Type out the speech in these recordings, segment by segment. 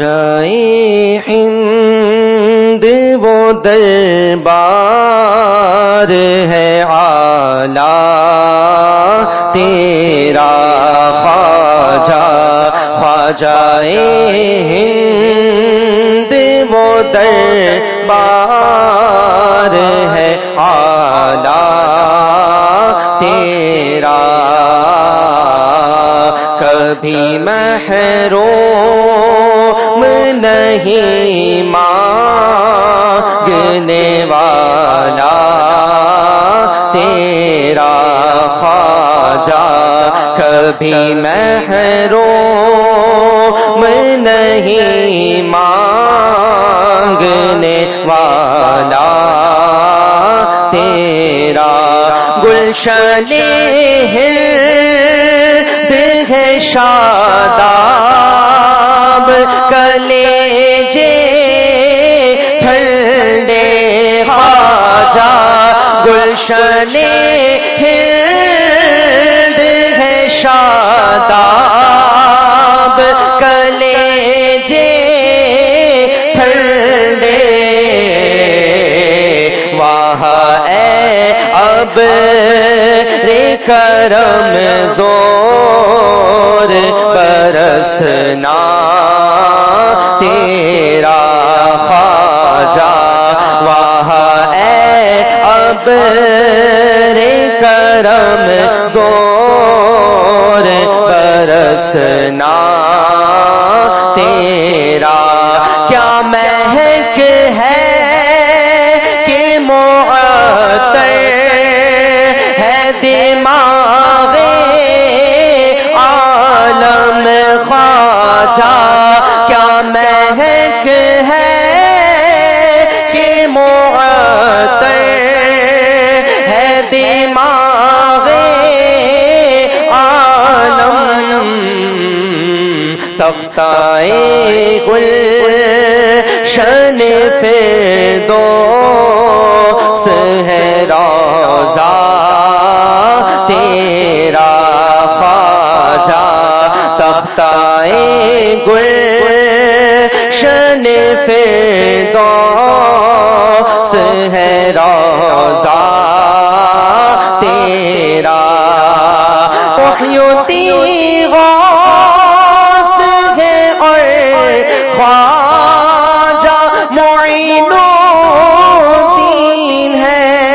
جائیں ہند وہ دربار ہے آلہ تیرا خواجہ خواجہ ہند وہ دربار نہیں مانگنے والا تیرا خواجہ، کبھی محروم نہیں مانگنے والا تیرا گلشن ہے ہے شاداب، کلے گلشن ہند ہے شاداب کلے جے ٹھنڈے واہ اے اب رے کرم زور برسنا برسنا تے تختائے گل شن پھر دو ہے روزہ تیرا خواجہ تختائے گل شن پھر دو ہے روزہ خواجہ معین الدین ہے۔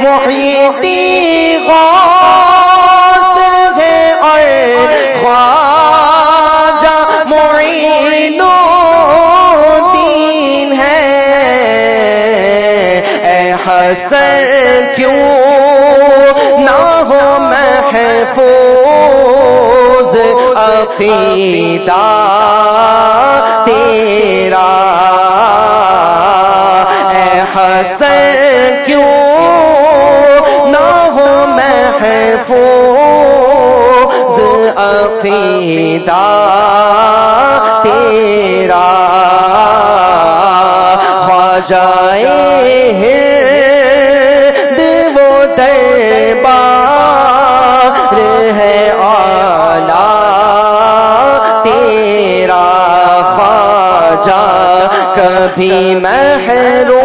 محیطی غوث ہے۔ اور خواجہ معین الدین ہے۔ اے حسن، کیوں نہ ہو محفوظ عقیدہ؟ بھی میں ہے رو